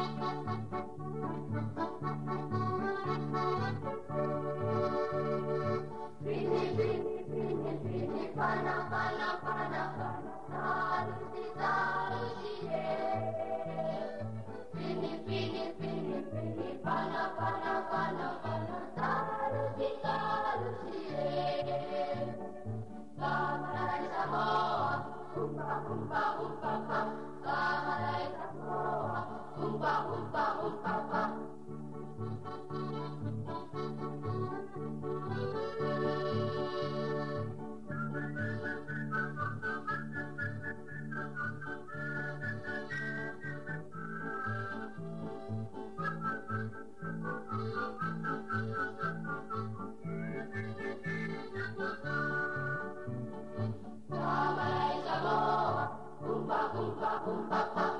Bini, bini, Bumba, bumba, bumba.